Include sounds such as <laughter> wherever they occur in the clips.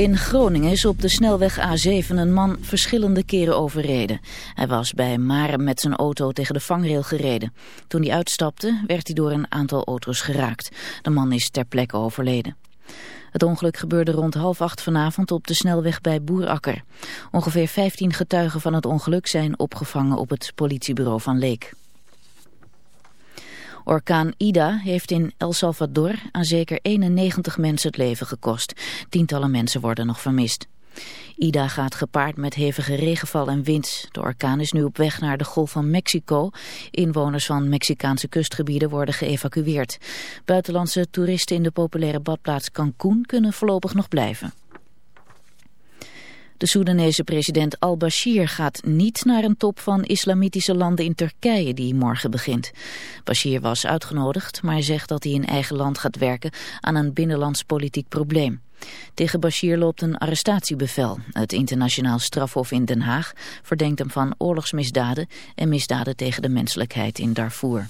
In Groningen is op de snelweg A7 een man verschillende keren overreden. Hij was bij Maren met zijn auto tegen de vangrail gereden. Toen hij uitstapte werd hij door een aantal auto's geraakt. De man is ter plekke overleden. Het ongeluk gebeurde rond half acht vanavond op de snelweg bij Boerakker. Ongeveer 15 getuigen van het ongeluk zijn opgevangen op het politiebureau van Leek. Orkaan Ida heeft in El Salvador aan zeker 91 mensen het leven gekost. Tientallen mensen worden nog vermist. Ida gaat gepaard met hevige regenval en wind. De orkaan is nu op weg naar de Golf van Mexico. Inwoners van Mexicaanse kustgebieden worden geëvacueerd. Buitenlandse toeristen in de populaire badplaats Cancún kunnen voorlopig nog blijven. De Soedanese president al-Bashir gaat niet naar een top van islamitische landen in Turkije die morgen begint. Bashir was uitgenodigd, maar zegt dat hij in eigen land gaat werken aan een binnenlands politiek probleem. Tegen Bashir loopt een arrestatiebevel. Het internationaal strafhof in Den Haag verdenkt hem van oorlogsmisdaden en misdaden tegen de menselijkheid in Darfur.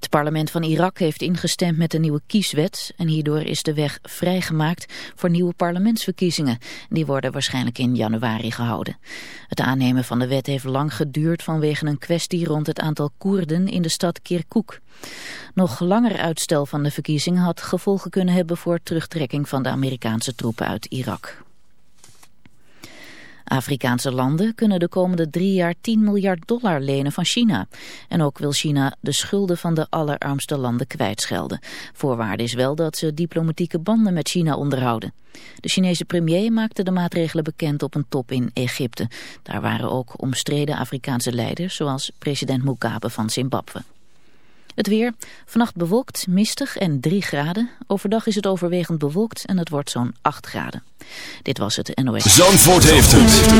Het parlement van Irak heeft ingestemd met de nieuwe kieswet en hierdoor is de weg vrijgemaakt voor nieuwe parlementsverkiezingen. Die worden waarschijnlijk in januari gehouden. Het aannemen van de wet heeft lang geduurd vanwege een kwestie rond het aantal Koerden in de stad Kirkuk. Nog langer uitstel van de verkiezingen had gevolgen kunnen hebben voor terugtrekking van de Amerikaanse troepen uit Irak. Afrikaanse landen kunnen de komende drie jaar 10 miljard dollar lenen van China. En ook wil China de schulden van de allerarmste landen kwijtschelden. Voorwaarde is wel dat ze diplomatieke banden met China onderhouden. De Chinese premier maakte de maatregelen bekend op een top in Egypte. Daar waren ook omstreden Afrikaanse leiders zoals president Mugabe van Zimbabwe. Het weer, vannacht bewolkt, mistig en 3 graden. Overdag is het overwegend bewolkt en het wordt zo'n 8 graden. Dit was het NOS. Zandvoort heeft het.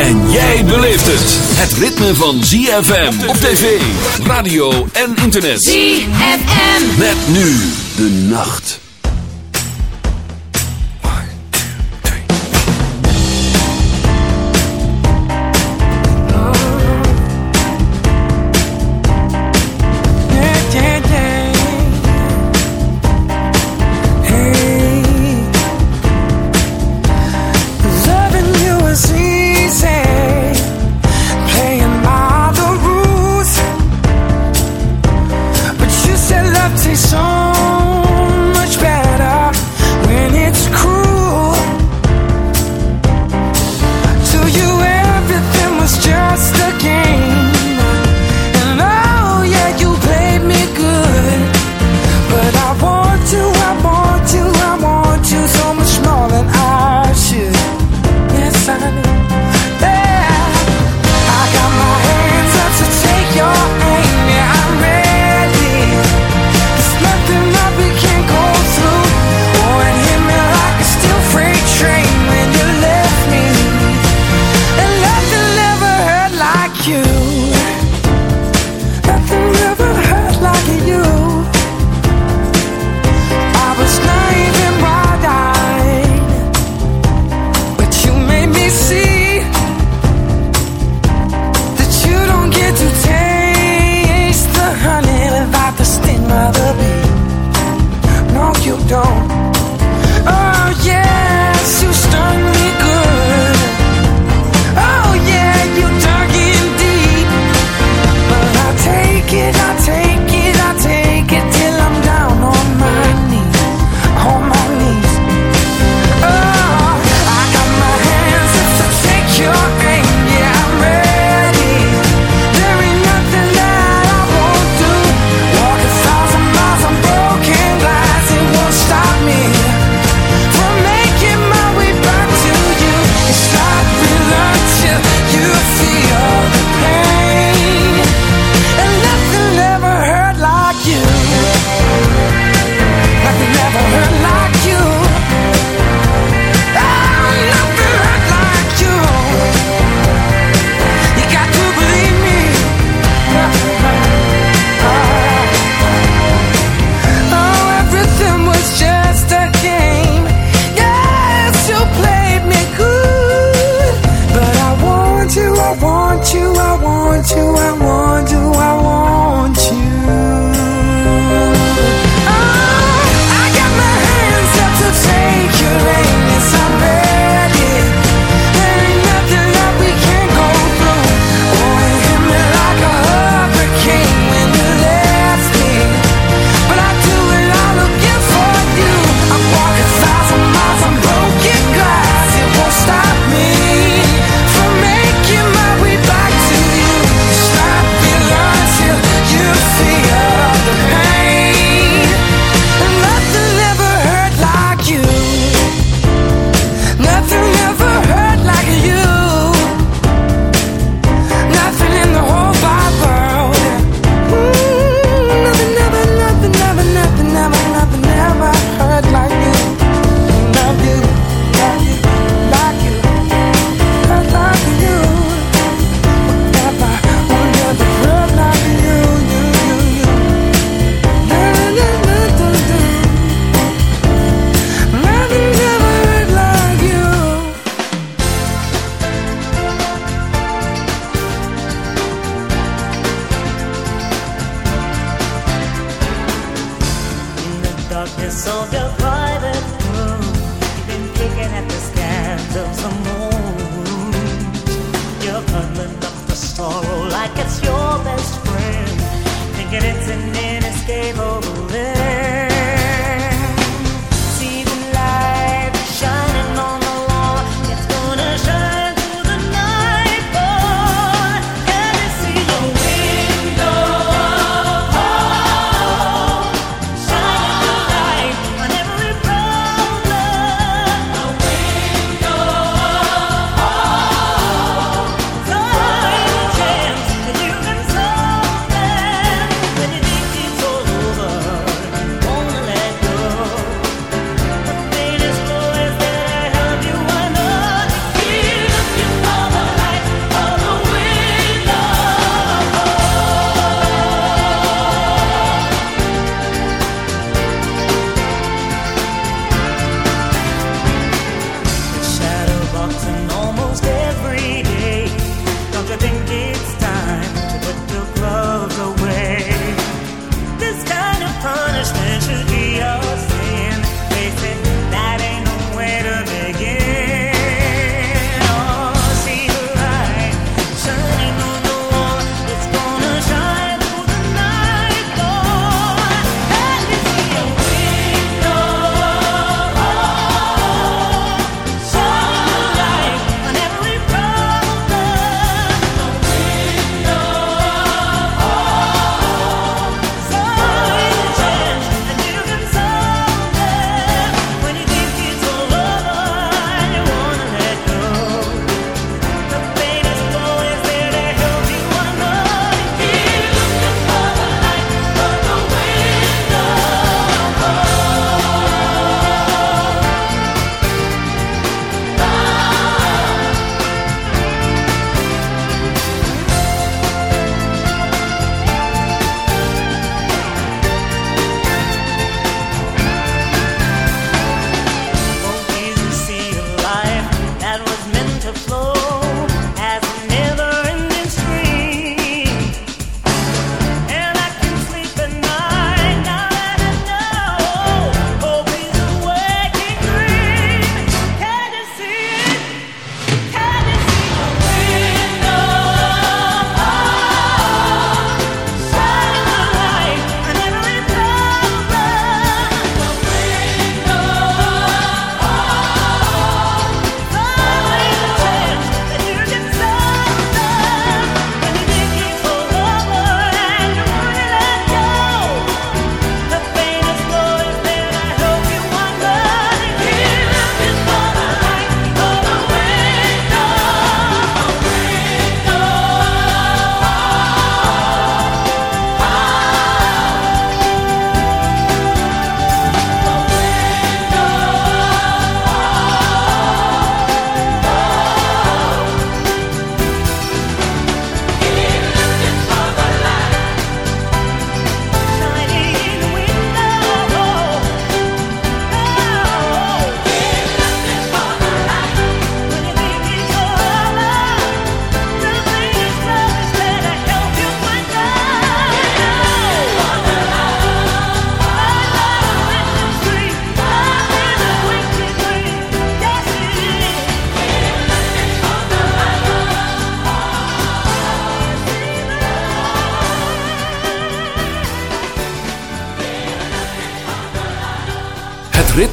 En jij beleeft het. Het ritme van ZFM op tv, radio en internet. ZFM. Met nu de nacht.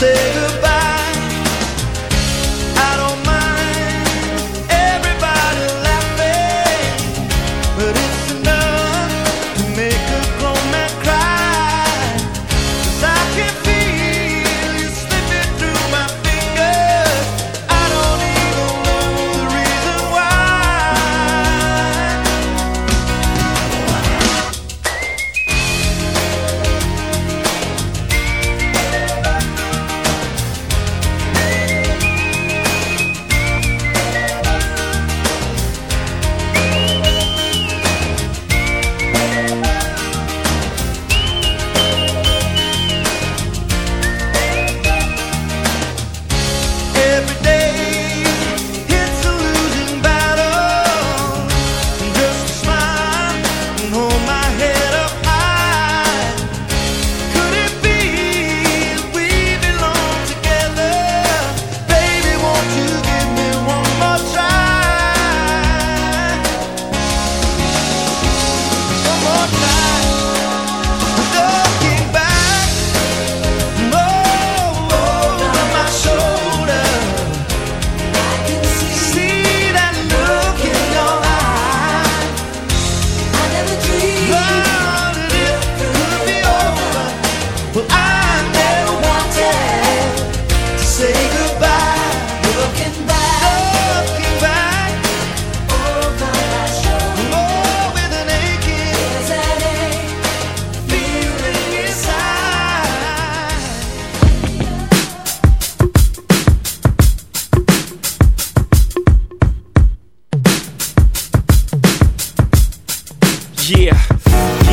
say goodbye. Yeah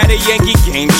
At a Yankee game.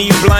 Girls need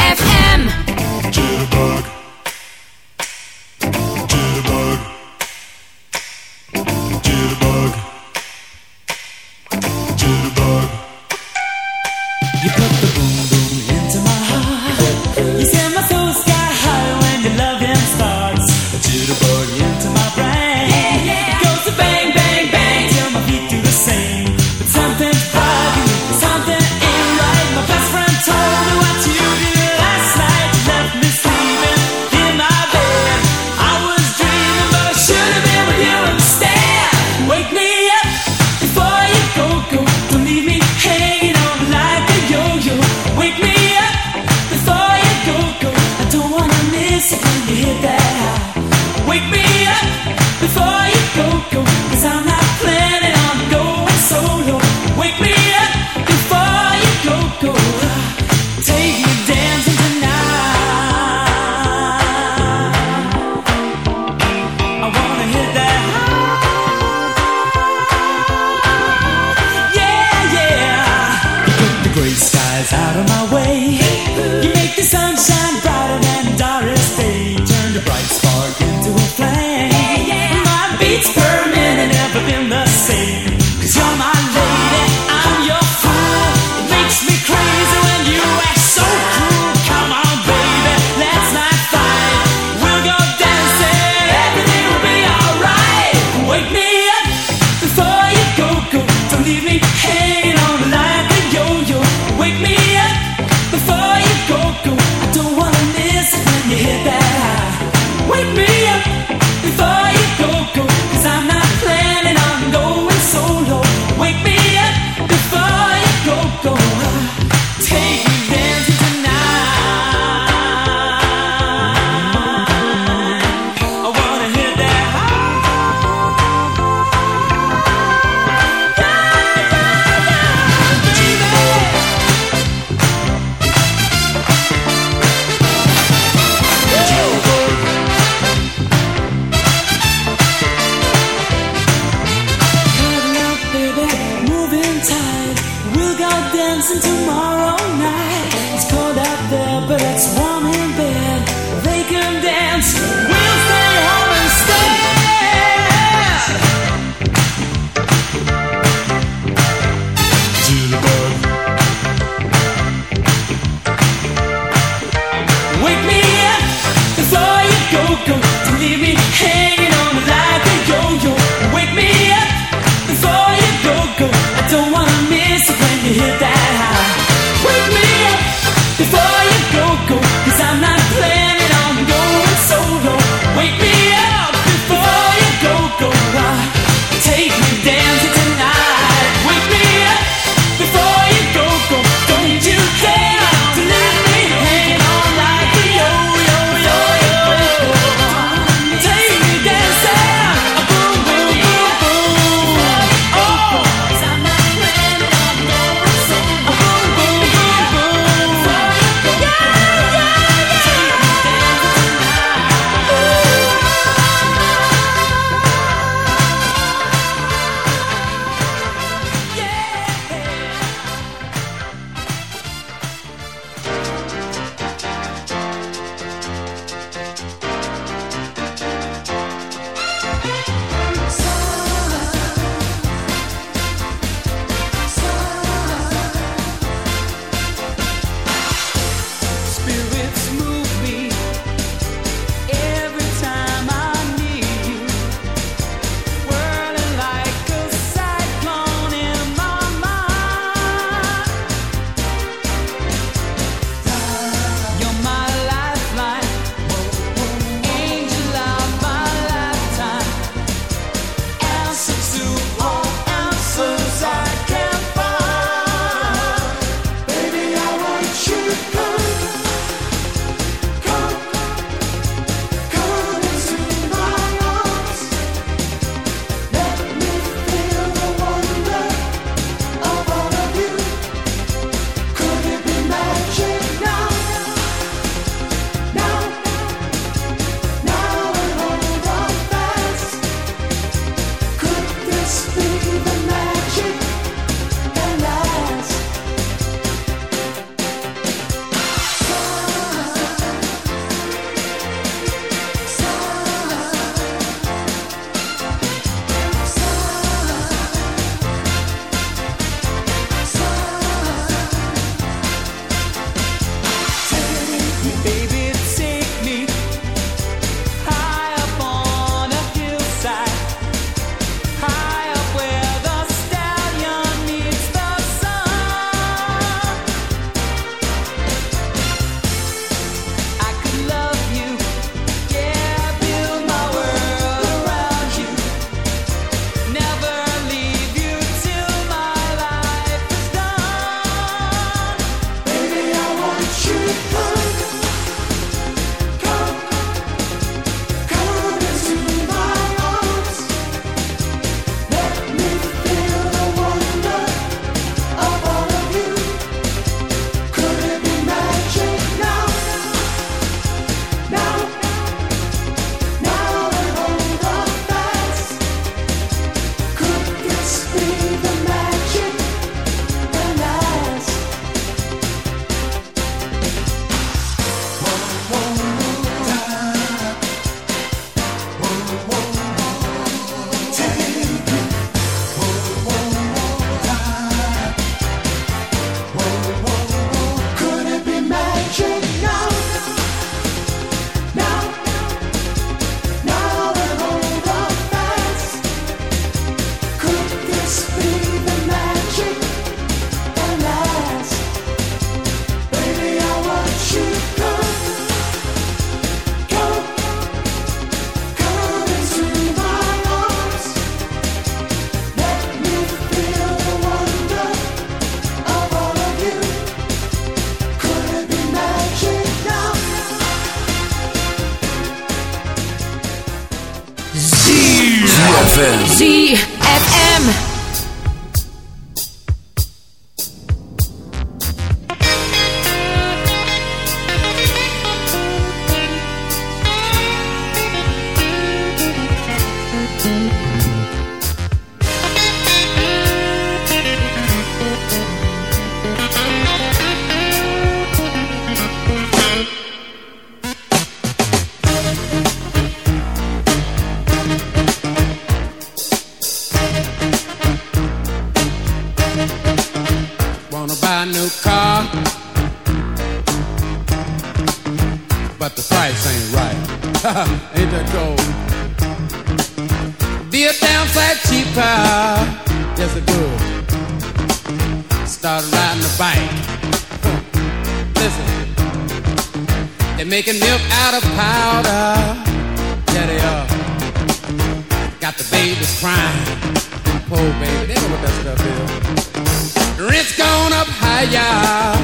up.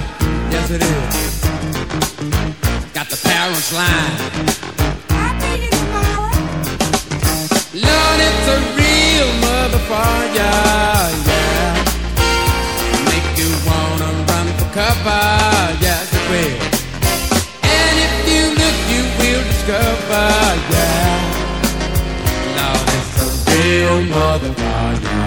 Yes, it is. Got the parents lying. Lord, it's a real motherfucker. Yeah. Make you wanna run for cover. Yes, it will. And if you look, you will discover. Yeah. Lord, it's a real motherfucker.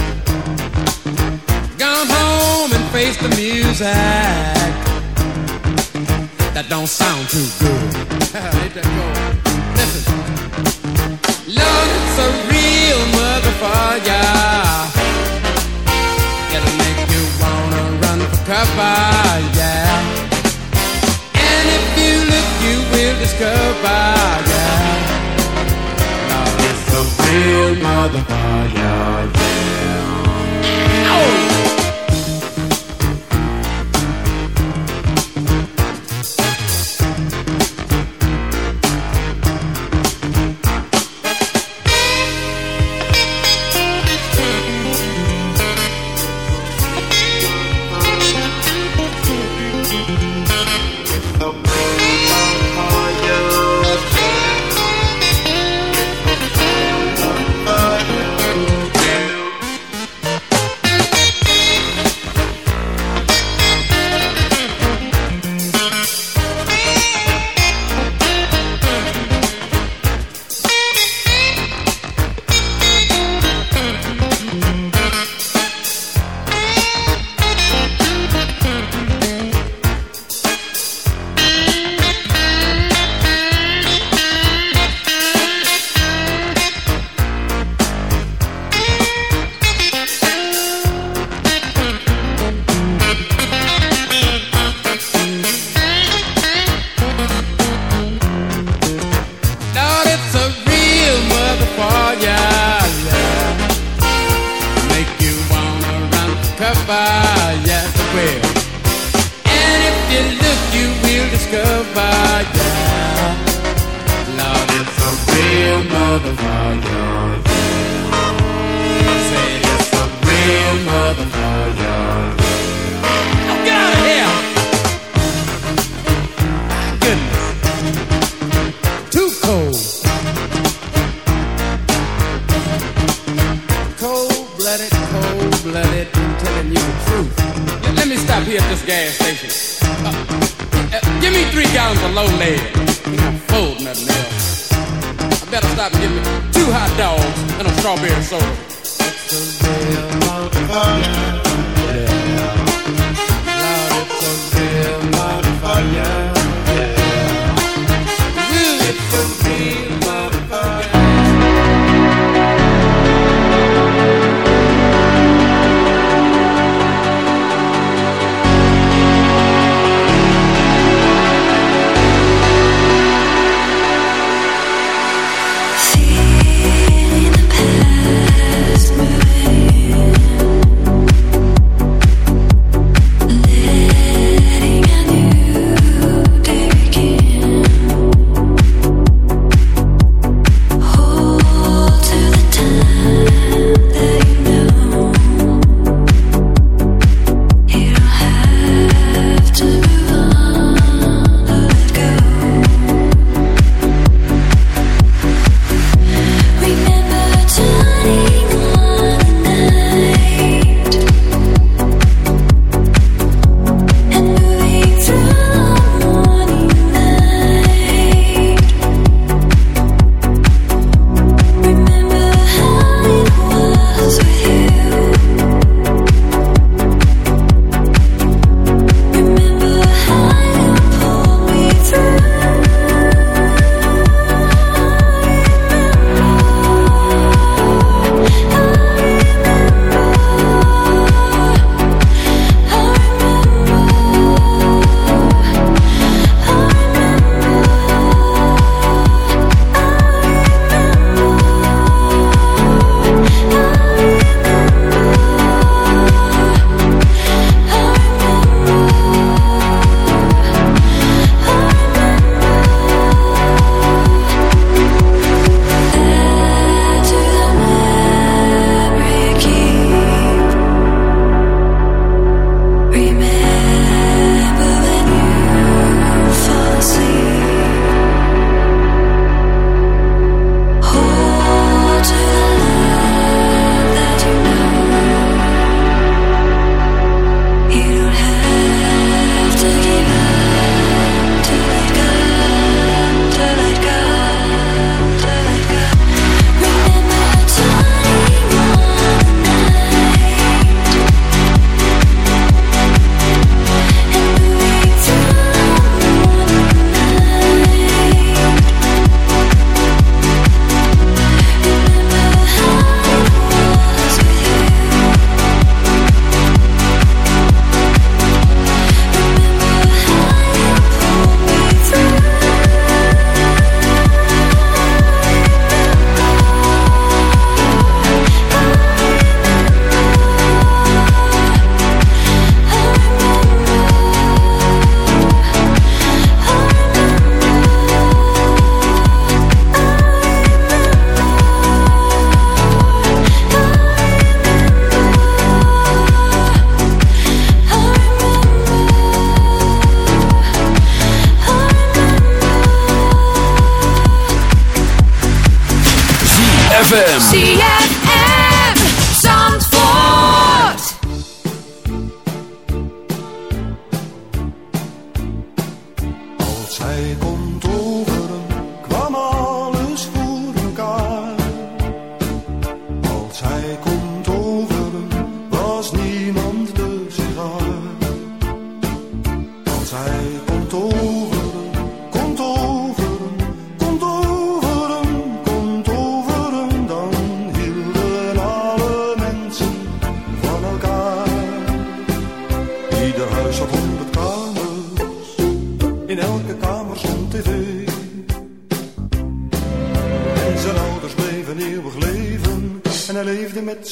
Face the music that don't sound too good. <laughs> Listen, Lord, it's a real motherfucker. It'll make you wanna run for cover, yeah. And if you look, you will discover, yeah. Lord, it's a real motherfucker, yeah. Oh!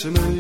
Leefde met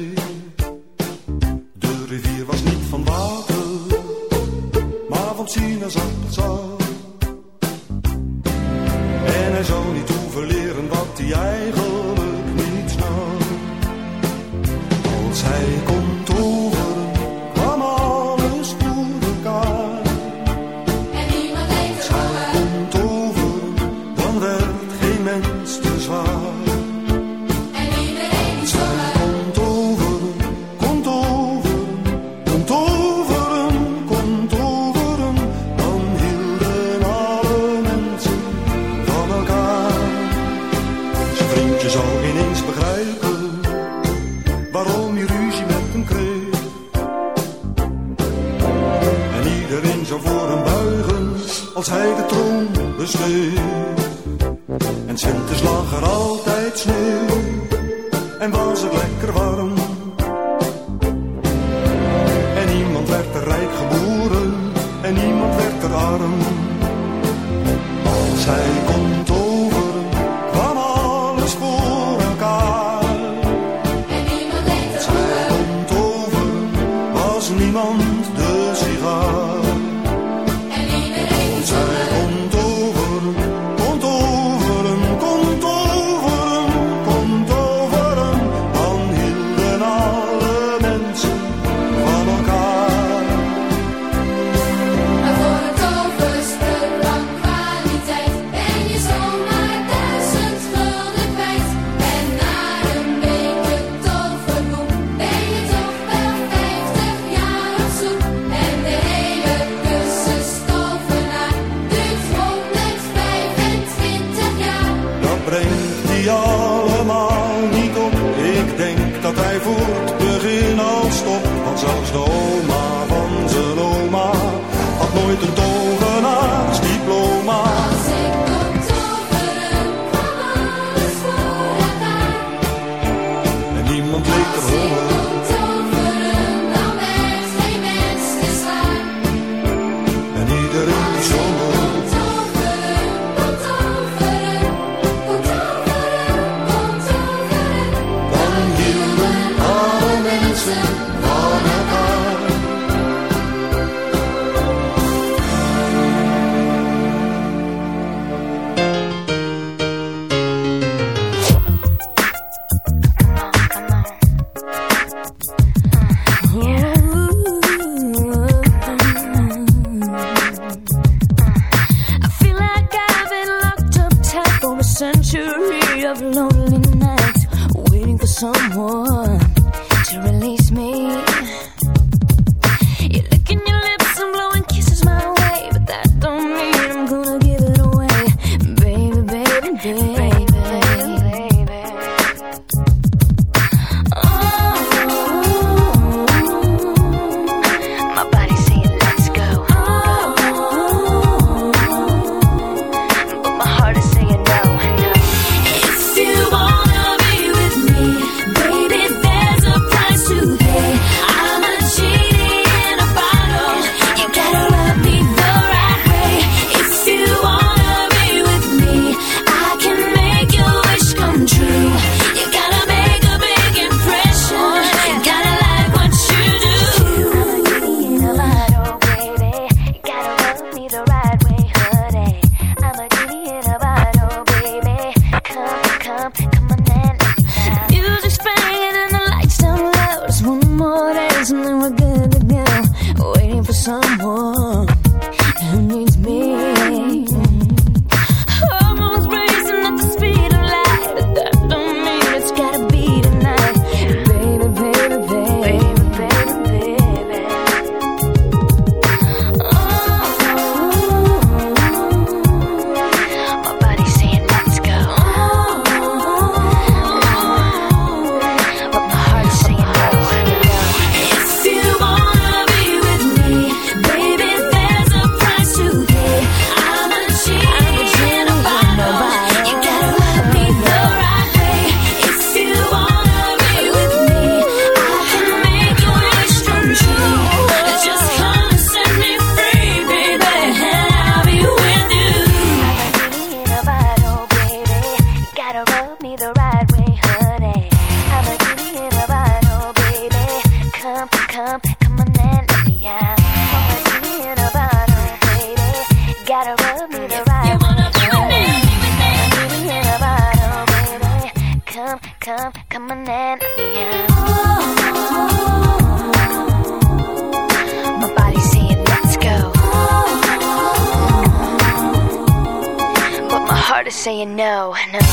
saying no, no.